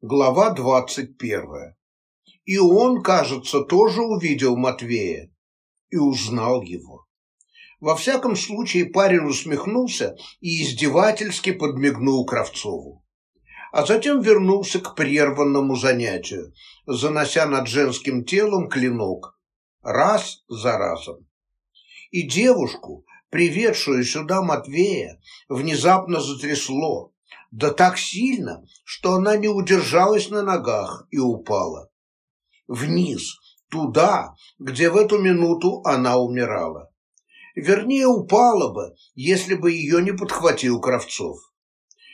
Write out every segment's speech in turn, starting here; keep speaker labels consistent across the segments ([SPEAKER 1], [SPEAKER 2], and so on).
[SPEAKER 1] Глава двадцать первая. И он, кажется, тоже увидел Матвея и узнал его. Во всяком случае, парень усмехнулся и издевательски подмигнул Кравцову. А затем вернулся к прерванному занятию, занося над женским телом клинок, раз за разом. И девушку, приведшую сюда Матвея, внезапно затрясло, да так сильно, что она не удержалась на ногах и упала. Вниз, туда, где в эту минуту она умирала. Вернее, упала бы, если бы ее не подхватил Кравцов.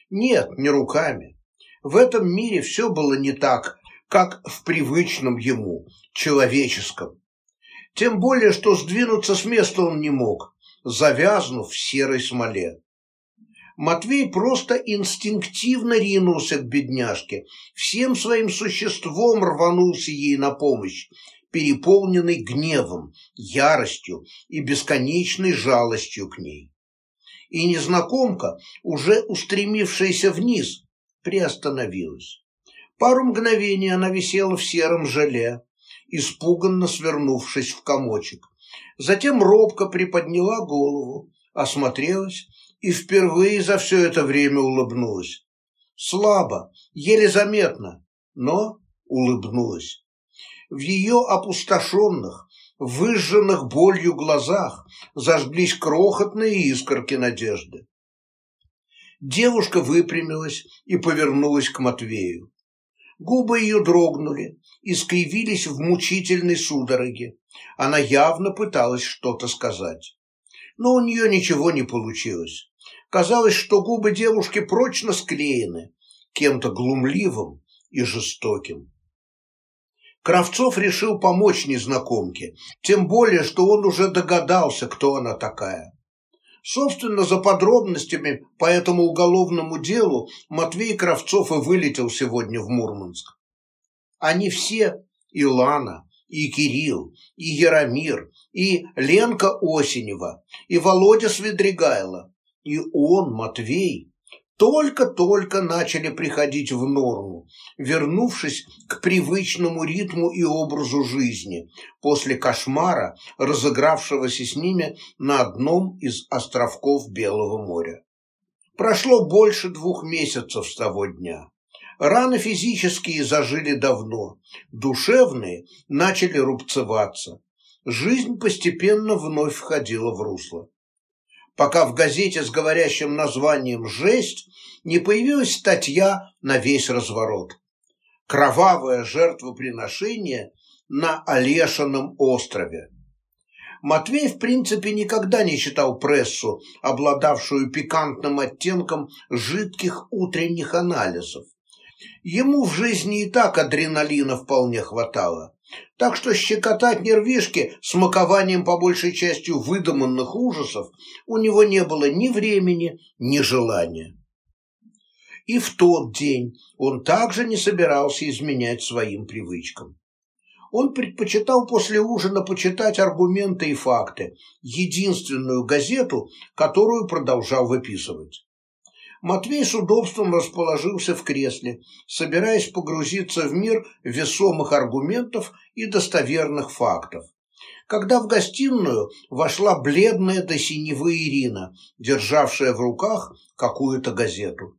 [SPEAKER 1] Нет, не руками. В этом мире все было не так, как в привычном ему, человеческом. Тем более, что сдвинуться с места он не мог, завязнув в серой смоле. Матвей просто инстинктивно ринулся к бедняжке, всем своим существом рванулся ей на помощь, переполненный гневом, яростью и бесконечной жалостью к ней. И незнакомка, уже устремившаяся вниз, приостановилась. Пару мгновений она висела в сером желе, испуганно свернувшись в комочек. Затем робко приподняла голову, осмотрелась и впервые за все это время улыбнулась. Слабо, еле заметно, но улыбнулась. В ее опустошенных, выжженных болью глазах зажглись крохотные искорки надежды. Девушка выпрямилась и повернулась к Матвею. Губы ее дрогнули и скривились в мучительной судороге. Она явно пыталась что-то сказать. Но у нее ничего не получилось. Казалось, что губы девушки прочно склеены кем-то глумливым и жестоким. Кравцов решил помочь незнакомке, тем более, что он уже догадался, кто она такая. Собственно, за подробностями по этому уголовному делу Матвей Кравцов и вылетел сегодня в Мурманск. Они все, и Лана, и Кирилл, и Яромир, и Ленка Осенева, и Володя Свидригайло, и он, Матвей, только-только начали приходить в норму, вернувшись к привычному ритму и образу жизни после кошмара, разыгравшегося с ними на одном из островков Белого моря. Прошло больше двух месяцев с того дня. Раны физические зажили давно, душевные начали рубцеваться. Жизнь постепенно вновь входила в русло пока в газете с говорящим названием «Жесть» не появилась статья на весь разворот. Кровавое жертвоприношение на Олешином острове. Матвей, в принципе, никогда не читал прессу, обладавшую пикантным оттенком жидких утренних анализов. Ему в жизни и так адреналина вполне хватало. Так что щекотать нервишки смакованием по большей частью выдуманных ужасов у него не было ни времени, ни желания. И в тот день он также не собирался изменять своим привычкам. Он предпочитал после ужина почитать аргументы и факты, единственную газету, которую продолжал выписывать. Матвей с удобством расположился в кресле, собираясь погрузиться в мир весомых аргументов и достоверных фактов. Когда в гостиную вошла бледная до синевы Ирина, державшая в руках какую-то газету.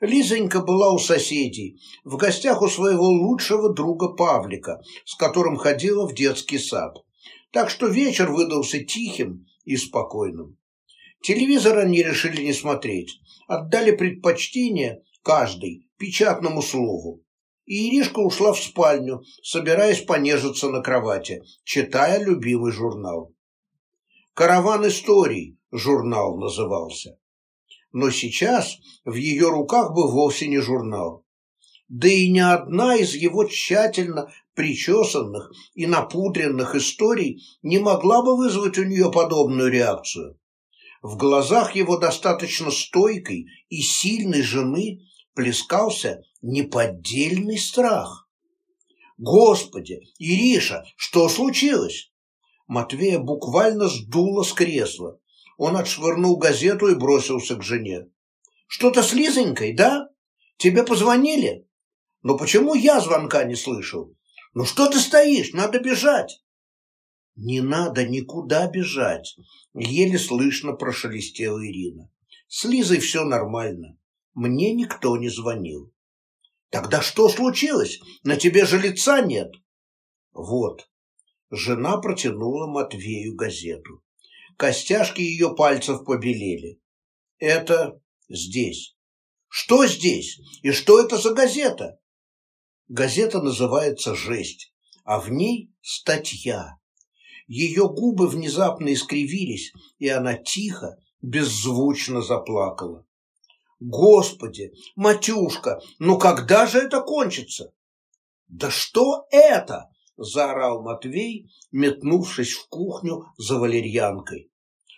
[SPEAKER 1] Лизонька была у соседей, в гостях у своего лучшего друга Павлика, с которым ходила в детский сад. Так что вечер выдался тихим и спокойным. Телевизор они решили не смотреть, отдали предпочтение каждой печатному слову. И Иришка ушла в спальню, собираясь понежиться на кровати, читая любимый журнал. «Караван историй» журнал назывался. Но сейчас в ее руках был вовсе не журнал. Да и ни одна из его тщательно причесанных и напудренных историй не могла бы вызвать у нее подобную реакцию. В глазах его достаточно стойкой и сильной жены плескался неподдельный страх. «Господи, Ириша, что случилось?» Матвея буквально сдуло с кресла. Он отшвырнул газету и бросился к жене. «Что-то с Лизонькой, да? Тебе позвонили?» Но почему я звонка не слышал? Ну что ты стоишь? Надо бежать. Не надо никуда бежать, еле слышно прошелестела Ирина. С Лизой все нормально. Мне никто не звонил. Тогда что случилось? На тебе же лица нет. Вот. Жена протянула Матвею газету. Костяшки ее пальцев побелели. Это здесь. Что здесь? И что это за газета? Газета называется «Жесть», а в ней статья. Ее губы внезапно искривились, и она тихо, беззвучно заплакала. Господи, Матюшка, ну когда же это кончится? Да что это? заорал Матвей, метнувшись в кухню за валерьянкой.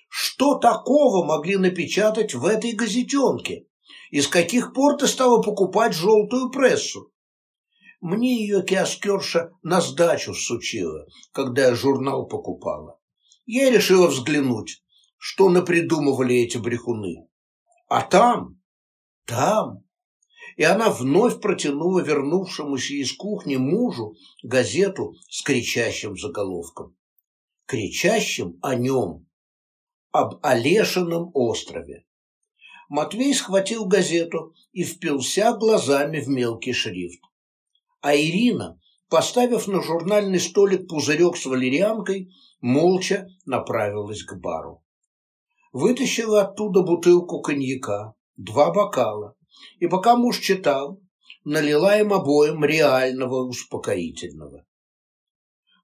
[SPEAKER 1] Что такого могли напечатать в этой газетенке? И с каких пор ты стала покупать желтую прессу? Мне ее киоскерша на сдачу сучила, когда я журнал покупала. Я решила взглянуть, что напридумывали эти брехуны. А там, там... И она вновь протянула вернувшемуся из кухни мужу газету с кричащим заголовком. Кричащим о нем, об Олешином острове. Матвей схватил газету и впился глазами в мелкий шрифт. А Ирина, поставив на журнальный столик пузырек с валерьянкой, молча направилась к бару. Вытащила оттуда бутылку коньяка, два бокала, и пока муж читал, налила им обоим реального успокоительного.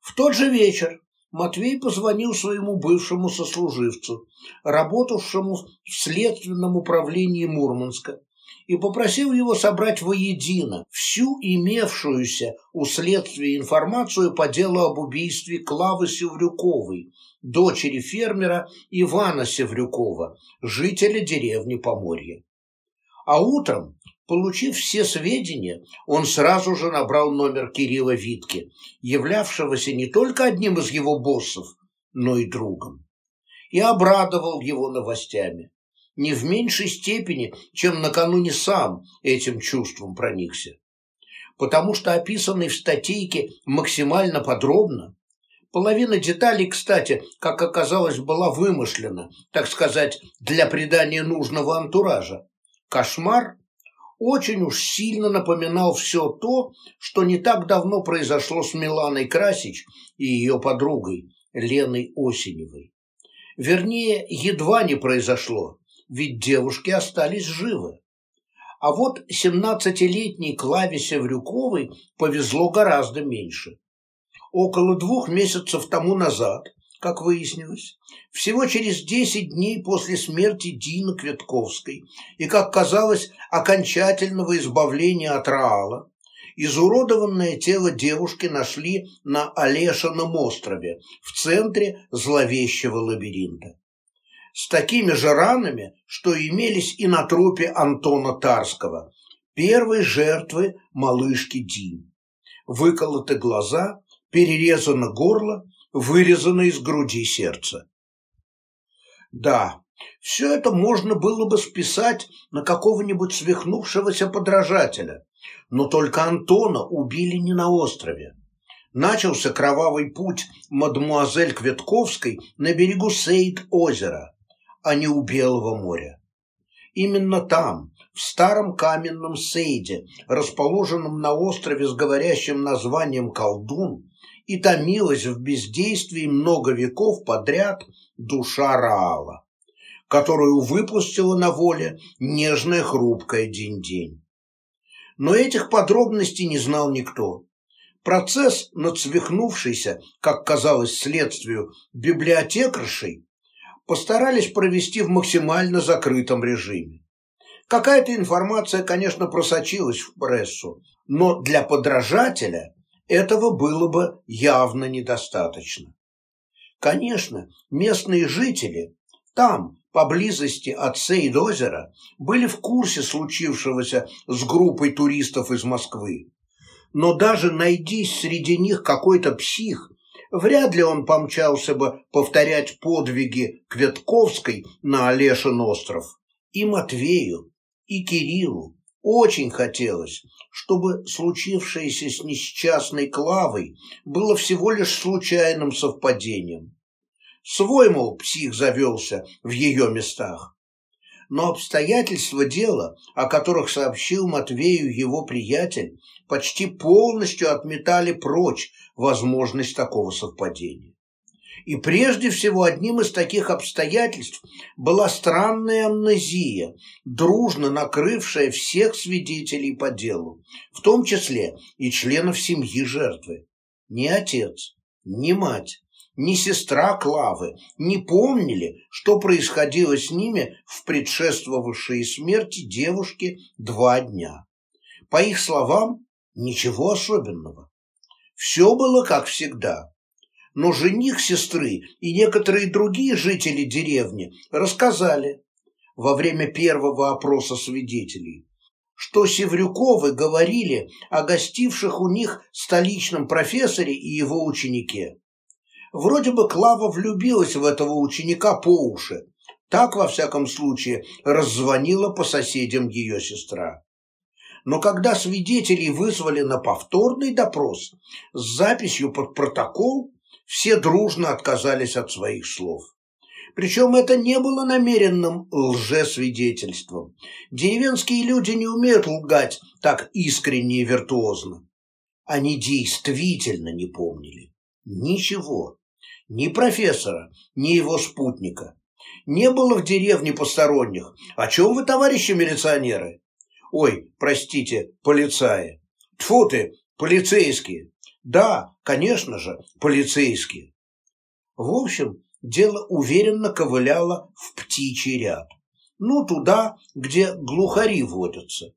[SPEAKER 1] В тот же вечер Матвей позвонил своему бывшему сослуживцу, работавшему в следственном управлении Мурманска, и попросил его собрать воедино всю имевшуюся у следствия информацию по делу об убийстве Клавы Севрюковой, дочери фермера Ивана Севрюкова, жителя деревни Поморье. А утром, получив все сведения, он сразу же набрал номер Кирилла Витки, являвшегося не только одним из его боссов, но и другом, и обрадовал его новостями не в меньшей степени, чем накануне сам этим чувством проникся. Потому что описанный в статейке максимально подробно, половина деталей, кстати, как оказалось, была вымышлена, так сказать, для придания нужного антуража. Кошмар очень уж сильно напоминал все то, что не так давно произошло с Миланой Красич и ее подругой Леной Осеневой. Вернее, едва не произошло, ведь девушки остались живы. А вот семнадцатилетней Клаве Севрюковой повезло гораздо меньше. Около двух месяцев тому назад, как выяснилось, всего через десять дней после смерти Дины Кветковской и, как казалось, окончательного избавления от Раала, изуродованное тело девушки нашли на Олешином острове в центре зловещего лабиринта с такими же ранами, что имелись и на трупе Антона Тарского, первой жертвы малышки Дин. Выколоты глаза, перерезано горло, вырезано из груди сердце. Да, все это можно было бы списать на какого-нибудь свихнувшегося подражателя, но только Антона убили не на острове. Начался кровавый путь мадмуазель Кветковской на берегу Сейд-озера, а не у Белого моря. Именно там, в старом каменном Сейде, расположенном на острове с говорящим названием Колдун, и томилась в бездействии много веков подряд душа Раала, которую выпустила на воле нежная хрупкая день-день. Но этих подробностей не знал никто. Процесс над свихнувшейся, как казалось следствию, библиотекаршей постарались провести в максимально закрытом режиме. Какая-то информация, конечно, просочилась в прессу, но для подражателя этого было бы явно недостаточно. Конечно, местные жители там, поблизости от Сейд-озера, были в курсе случившегося с группой туристов из Москвы. Но даже найдись среди них какой-то псих, вряд ли он помчался бы повторять подвиги Кветковской на Олешин остров. И Матвею, и Кириллу Очень хотелось, чтобы случившееся с несчастной Клавой было всего лишь случайным совпадением. Свой, мол, псих завелся в ее местах. Но обстоятельства дела, о которых сообщил Матвею его приятель, почти полностью отметали прочь возможность такого совпадения. И прежде всего одним из таких обстоятельств была странная амнезия, дружно накрывшая всех свидетелей по делу, в том числе и членов семьи жертвы. Ни отец, ни мать, ни сестра Клавы не помнили, что происходило с ними в предшествовавшей смерти девушки два дня. По их словам, ничего особенного. Все было как всегда но жених сестры и некоторые другие жители деревни рассказали во время первого опроса свидетелей, что Севрюковы говорили о гостивших у них столичном профессоре и его ученике. Вроде бы Клава влюбилась в этого ученика по уши, так, во всяком случае, раззвонила по соседям ее сестра. Но когда свидетелей вызвали на повторный допрос с записью под протокол, все дружно отказались от своих слов. Причем это не было намеренным лжесвидетельством. Деревенские люди не умеют лгать так искренне и виртуозно. Они действительно не помнили. Ничего. Ни профессора, ни его спутника. Не было в деревне посторонних. О чем вы, товарищи милиционеры? Ой, простите, полицаи. Тьфу ты, полицейские. Да, конечно же, полицейские. В общем, дело уверенно ковыляло в птичий ряд. Ну, туда, где глухари водятся.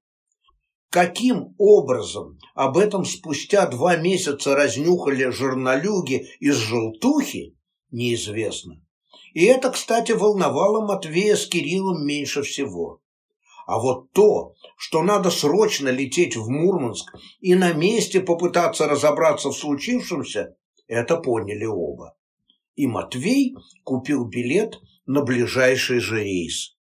[SPEAKER 1] Каким образом об этом спустя два месяца разнюхали журналюги из желтухи, неизвестно. И это, кстати, волновало Матвея с Кириллом меньше всего. А вот то, что надо срочно лететь в Мурманск и на месте попытаться разобраться в случившемся, это поняли оба. И Матвей купил билет на ближайший же рейс.